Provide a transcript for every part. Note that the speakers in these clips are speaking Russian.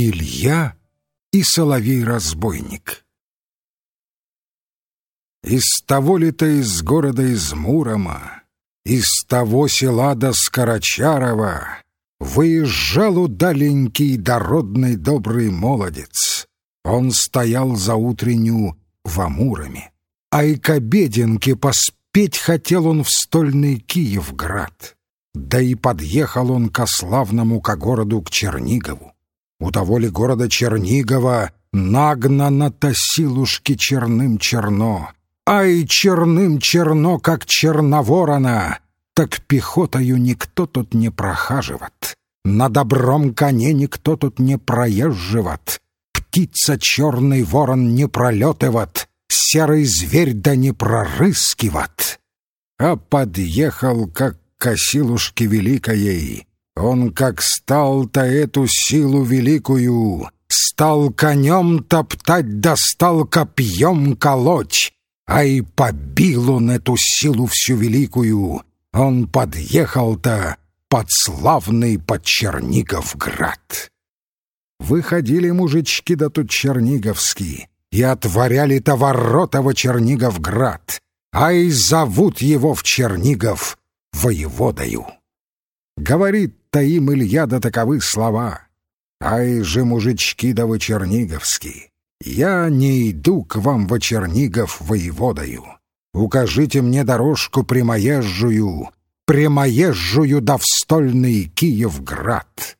Илья и Соловей-разбойник Из того ли-то из города из Мурома, Из того села до Скорочарова Выезжал удаленький дородный добрый молодец. Он стоял за утренню в Амуроме, А и к обеденке поспеть хотел он в стольный Киевград. Да и подъехал он ко славному ко городу к Чернигову. У того ли города Чернигова нагнано-то силушки черным черно. Ай, черным черно, как черноворона, так пехотою никто тут не прохаживает. На добром коне никто тут не проезживает. Птица черный ворон не пролетывает, серый зверь да не прорыскивает. А подъехал, как косилушки великой, он как стал-то эту силу великую, Стал конем топтать, да стал копьем колоть, А и побил он эту силу всю великую. Он подъехал-то под славный под Черниговград. Выходили мужички да тут черниговские И отворяли-то ворота во Черниговград, А и зовут его в Чернигов воеводою. Говорит-то им Илья да таковы слова. Ай же, мужички да вы черниговские, я не иду к вам во Чернигов воеводою. Укажите мне дорожку прямоезжую, прямоезжую да в стольный Киевград.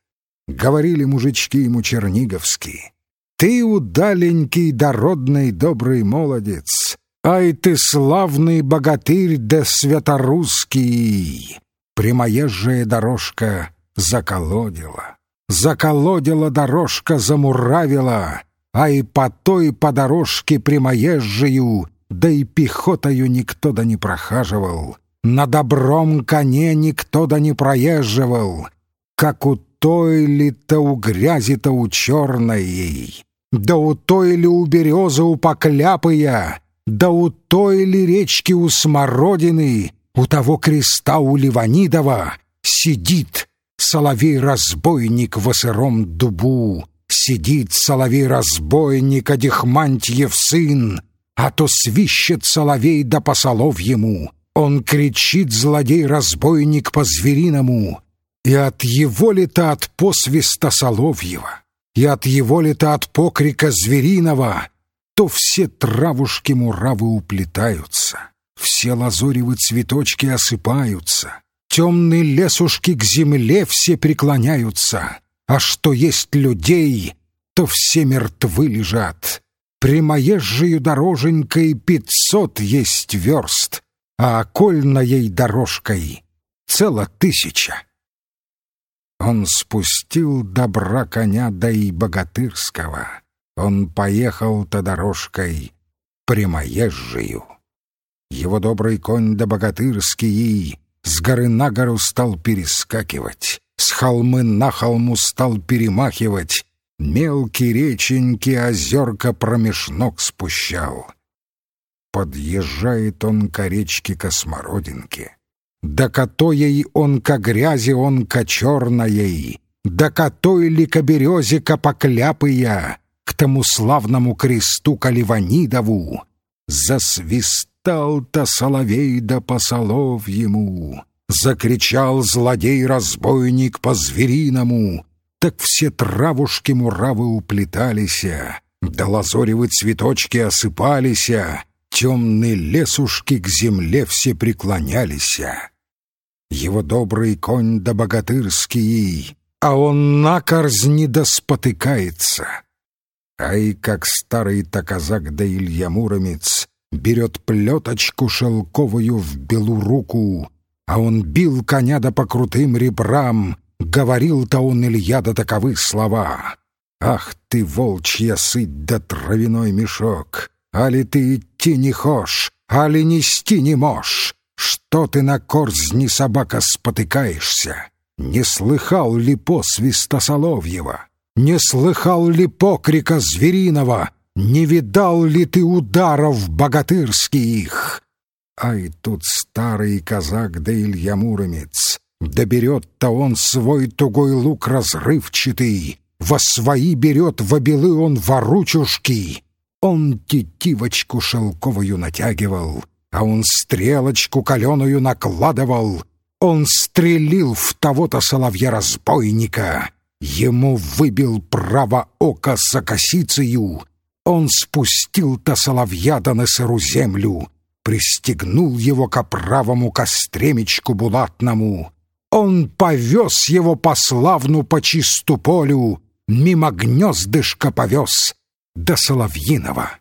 Говорили мужички ему черниговские. Ты удаленький дородный добрый молодец, Ай ты славный богатырь да святорусский! Прямоезжая дорожка заколодила, заколодила дорожка, замуравила, а и по той по дорожке прямоезжию, да и пехотою никто да не прохаживал, на добром коне никто да не проезживал, как у той ли-то у грязи-то у черной, да у той ли у березы у покляпыя, да у той ли речки у смородины, у того креста у Ливанидова сидит соловей-разбойник в сыром дубу, сидит соловей-разбойник Адихмантьев сын, а то свищет соловей да по ему, Он кричит злодей-разбойник по-звериному, и от его ли-то от посвиста Соловьева, и от его ли-то от покрика звериного, то все травушки-муравы уплетаются. Все лазоревы цветочки осыпаются, темные лесушки к земле все преклоняются, а что есть людей, то все мертвы лежат. Прямоезжею дороженькой пятьсот есть верст, а окольной дорожкой цело тысяча. Он спустил добра коня да и богатырского. Он поехал-то дорожкой прямоезжею. Его добрый конь да богатырский с горы на гору стал перескакивать, с холмы на холму стал перемахивать, мелкие реченьки озерка промеж ног спущал. Подъезжает он к речке Космородинке, да котоей он ко грязи он ко черноей, да котой ли ко березе ко покляпыя, к тому славному кресту Каливанидову, засвист Стал-то соловей да посолов ему, Закричал злодей-разбойник по-звериному, Так все травушки-муравы уплеталися, Да лазоревы цветочки осыпалися, Темные лесушки к земле все преклонялися. Его добрый конь да богатырский, А он на корзни да спотыкается. Ай, как старый-то казак да Илья Муромец берет плеточку шелковую в белу руку, а он бил коня да по крутым ребрам, говорил-то он Илья да таковы слова. «Ах ты, волчья сыть да травяной мешок! Али ты идти не хошь, али нести не мошь! Что ты на корзни собака спотыкаешься? Не слыхал ли посвиста Соловьева? Не слыхал ли покрика звериного?» Не видал ли ты ударов богатырских? Ай, тут старый казак да Илья Муромец. Доберет-то он свой тугой лук разрывчатый, во свои берет в обелы он воручушки. Он тетивочку шелковую натягивал, а он стрелочку каленую накладывал. Он стрелил в того-то соловья-разбойника, ему выбил право ока с косицею. Он спустил-то соловья-да на сыру землю, пристегнул его к правому костремечку булатному. Он повез его по славну по чисту полю, мимо гнездышка повез до Соловьиного.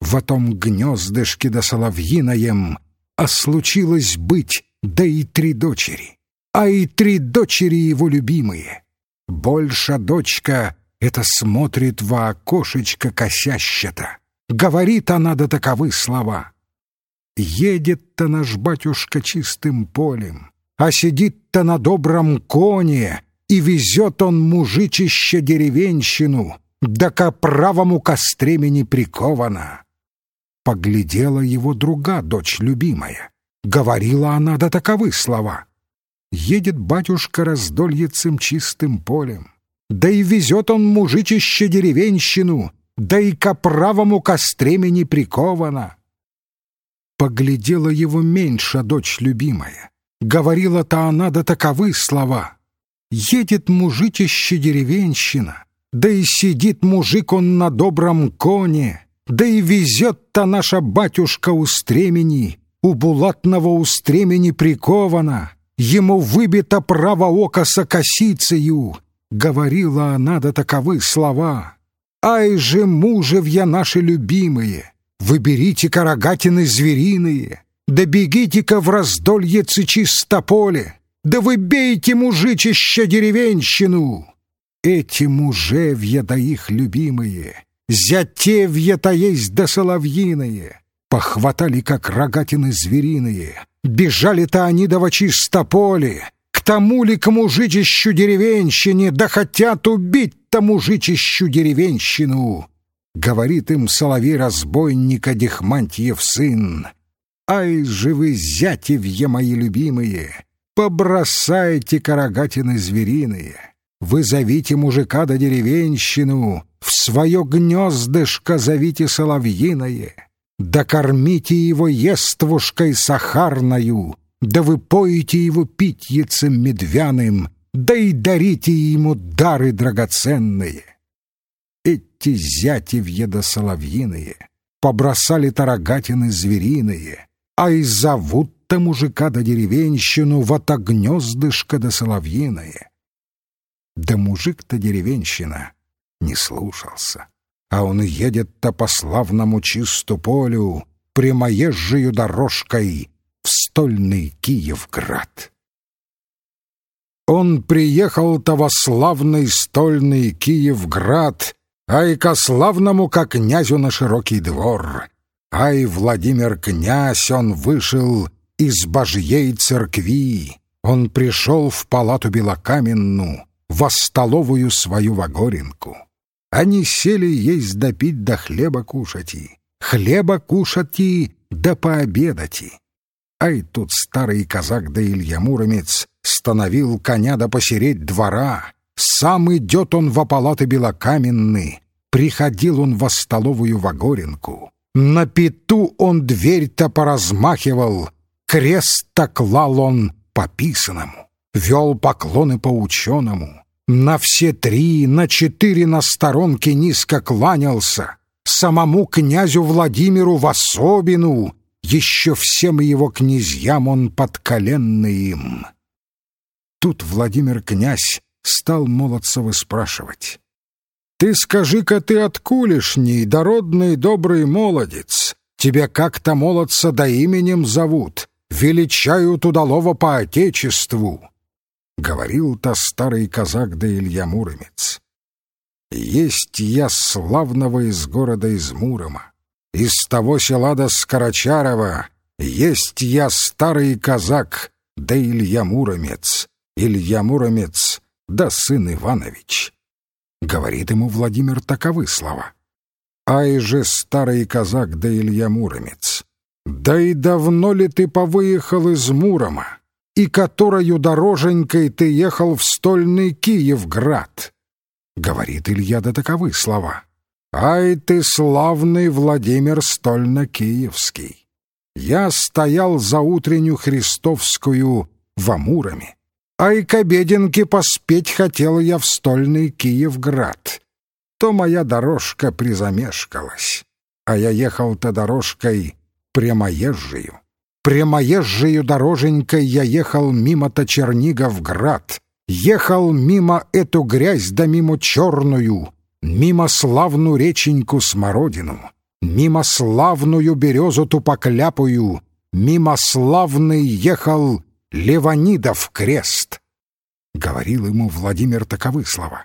В том гнездышке до Соловьиноем, а случилось быть, да и три дочери, а и три дочери его любимые. Больше дочка это смотрит во окошечко косящата. Говорит она до таковы слова. Едет-то наш батюшка чистым полем, а сидит-то на добром коне, и везет он мужичище деревенщину, да ко правому костремени прикована. Поглядела его друга, дочь любимая. Говорила она до таковы слова. Едет батюшка раздольецем чистым полем, да и везет он мужичище деревенщину, да и ко правому костремени прикована. Поглядела его меньше дочь любимая. Говорила-то она до таковы слова. Едет мужичище деревенщина, да и сидит мужик он на добром коне, да и везет-то наша батюшка у стремени, у булатного у стремени прикована, ему выбито право ока с косицею. Говорила она до таковы слова. «Ай же, мужевья наши любимые, выберите карагатины звериные, да бегите-ка в раздолье чистополе, да вы бейте мужичища деревенщину!» Эти мужевья да их любимые, Зятевья-то есть да соловьиные, Похватали, как рогатины звериные, Бежали-то они да во чистополе, К тому ли к мужичищу деревенщине, Да хотят убить-то мужичищу деревенщину. Говорит им соловей-разбойника Дихмантьев сын, Ай же вы, зятевья мои любимые, Побросайте карагатины звериные, вы зовите мужика да деревенщину, В свое гнездышко зовите соловьиное, Да кормите его ествушкой сахарною, Да вы поете его питьецем медвяным, Да и дарите ему дары драгоценные. Эти зятевья да соловьиные Побросали тарагатины звериные, А и зовут-то мужика да деревенщину В это гнездышко да соловьиное. Да мужик-то деревенщина не слушался, а он едет-то по славному чисту полю, прямоезжею дорожкой стольный Киевград. Он приехал-то во славный стольный Киевград, ай ко славному, как князю на широкий двор. Ай, Владимир князь, он вышел из божьей церкви, он пришел в палату белокаменную, во столовую свою Вагоринку. Они сели есть да пить да хлеба кушать и, хлеба кушать и да пообедать и. Ай тут старый казак да Илья Муромец становил коня да посереть двора, сам идет он во палаты белокаменны, приходил он во столовую Вагоринку. На пету он дверь-то поразмахивал, крест-то клал он по писаному вел поклоны по ученому, на все три, на четыре на сторонке низко кланялся, самому князю Владимиру в особину, еще всем его князьям он подколенный им. Тут Владимир князь стал Молодцева спрашивать. «Ты скажи-ка ты откулешний, дородный добрый молодец, тебя как-то молодца да именем зовут, величают удалого по отечеству» говорил-то старый казак да Илья Муромец. Есть я славного из города из Мурома, из того села до Скорочарова, есть я старый казак да Илья Муромец, Илья Муромец да сын Иванович. Говорит ему Владимир таковы слова. Ай же старый казак да Илья Муромец, да и давно ли ты повыехал из Мурома? и которою дороженькой ты ехал в стольный Киевград. Говорит Илья да таковы слова. «Ай ты, славный Владимир Стольно-Киевский! Я стоял за утреннюю христовскую в Амурами, а и к обеденке поспеть хотел я в стольный Киевград. То моя дорожка призамешкалась, а я ехал-то дорожкой прямоезжию. Прямоезжию дороженькой я ехал мимо-то Черниговград, ехал мимо эту грязь да мимо черную, мимо славную реченьку Смородину, мимо славную березу тупокляпую, мимо славный ехал Леванидов крест. Говорил ему Владимир таковы слова.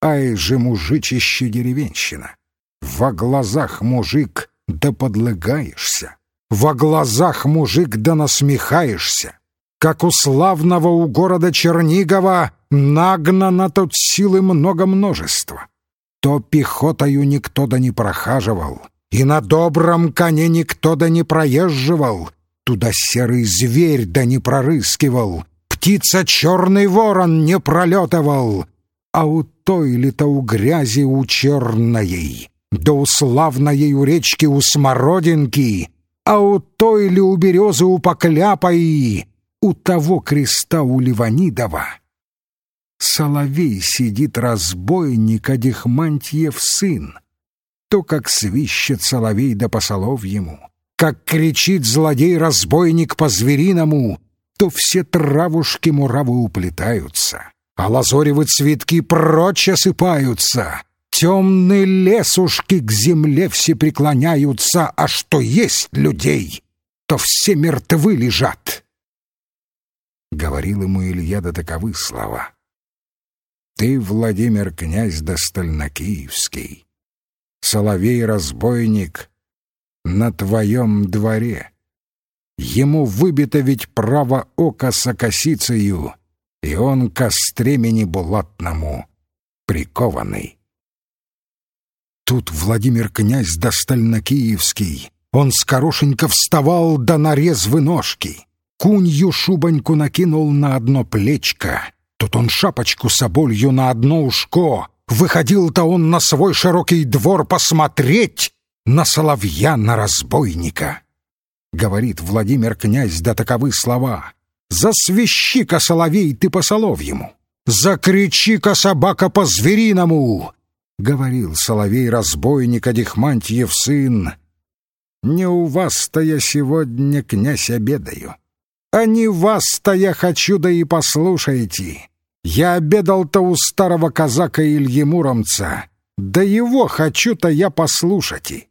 Ай же мужичище деревенщина, во глазах мужик да подлыгаешься, во глазах мужик да насмехаешься, как у славного у города Чернигова нагнано тут силы много множества. То пехотою никто да не прохаживал, и на добром коне никто да не проезживал, туда серый зверь да не прорыскивал, птица черный ворон не пролетывал, а у той ли-то у грязи у черной, да у славной у речки у смородинки, а у той ли у березы у покляпой, у того креста у Ливанидова. Соловей сидит разбойник Адихмантьев сын. То, как свищет соловей да посолов ему, как кричит злодей-разбойник по-звериному, то все травушки-муравы уплетаются, а лазоревы цветки прочь осыпаются, темные лесушки к земле все преклоняются, а что есть людей, то все мертвы лежат. Говорил ему Илья да таковы слова. Ты, Владимир, князь Достальнокиевский, Соловей-разбойник на твоем дворе. Ему выбито ведь право ока с окосицею, и он ко стремени булатному прикованный. Тут Владимир князь Достальнокиевский, он скорошенько вставал да нарезвы ножки, кунью шубоньку накинул на одно плечко, тут он шапочку соболью на одно ушко, выходил-то он на свой широкий двор посмотреть на соловья, на разбойника. Говорит Владимир князь да таковы слова. Засвищи-ка, соловей, ты по соловьему! Закричи-ка, собака, по звериному! Говорил соловей-разбойник Адихмантьев сын. Не у вас-то я сегодня, князь, обедаю, а не вас-то я хочу, да и послушайте. Я обедал-то у старого казака Ильи Муромца, да его хочу-то я послушать.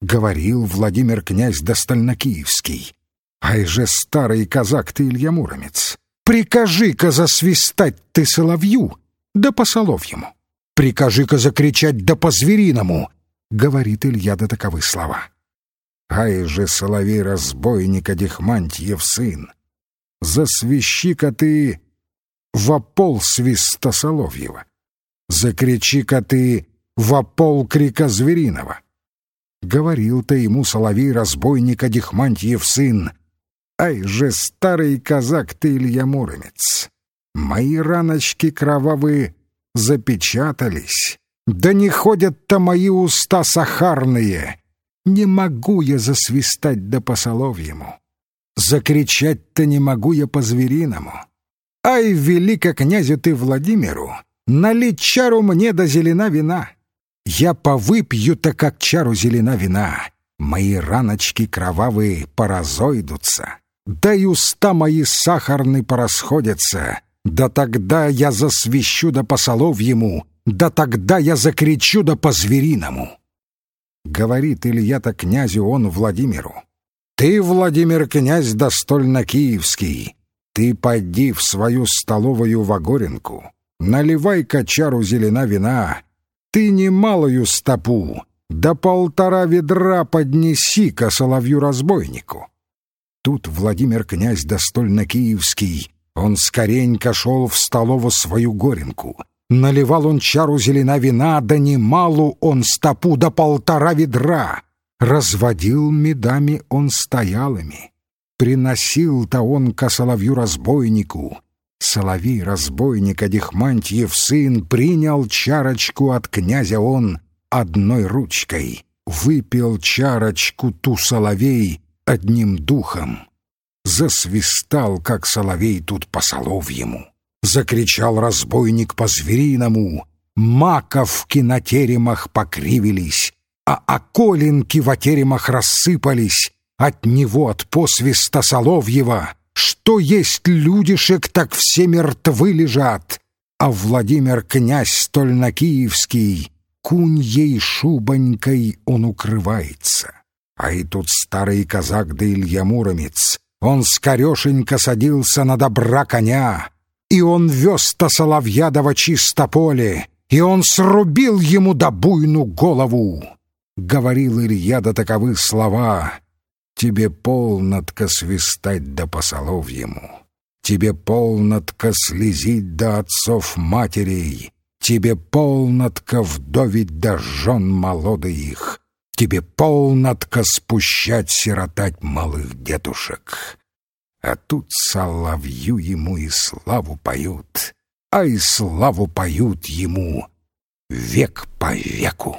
Говорил Владимир князь Достальнокиевский. Ай же старый казак ты, Илья Муромец, прикажи-ка засвистать ты соловью, да по соловьему. Прикажи-ка закричать да по звериному, говорит Илья да таковы слова. Ай же соловей-разбойник Адихмантьев сын, засвищи-ка ты вопол свиста соловьева, закричи-ка ты вопол крика звериного. Говорил-то ему соловей-разбойник Адихмантьев сын. Ай же, старый казак ты, Илья Муромец! Мои раночки кровавые запечатались. Да не ходят-то мои уста сахарные. Не могу я засвистать да по соловьему. Закричать-то не могу я по-звериному. Ай, велико князю ты Владимиру, налить чару мне до зелена вина. Я повыпью-то, как чару зелена вина. Мои раночки кровавые поразойдутся, да и уста мои сахарны порасходятся. Да тогда я засвищу да по соловьему, да тогда я закричу да по звериному. Говорит Илья-то князю он Владимиру. Ты, Владимир, князь достольно-киевский, ты поди в свою столовую Вагоренку, наливай-ка чару зелена вина, ты немалую стопу, да полтора ведра поднеси-ка соловью-разбойнику. Тут Владимир князь достольно-киевский, он скоренько шел в столову свою горенку. Наливал он чару зелена вина, да немалу он стопу, да полтора ведра. Разводил медами он стоялыми. Приносил-то он ко соловью-разбойнику. Соловей, разбойник Адихмантьев сын, принял чарочку от князя он одной ручкой, выпил чарочку ту соловей одним духом. Засвистал, как соловей тут по соловьему. Закричал разбойник по-звериному, маковки на теремах покривились, а околинки в теремах рассыпались, от него, от посвиста Соловьева, что есть людишек, так все мертвы лежат, а Владимир князь стольно-киевский, куньей шубонькой он укрывается. А и тут старый казак да Илья Муромец, он скорешенько садился на добра коня, и он вез-то Соловьядова чисто поле, и он срубил ему до буйну голову. Говорил Илья до таковы слова — Тебе полнотко свистать да посоловьему, Тебе полнотко слезить до отцов матерей, Тебе полнотко вдовить до жен молоды их, Тебе полнотко спущать сиротать малых дедушек. А тут соловью ему и славу поют, А и славу поют ему век по веку.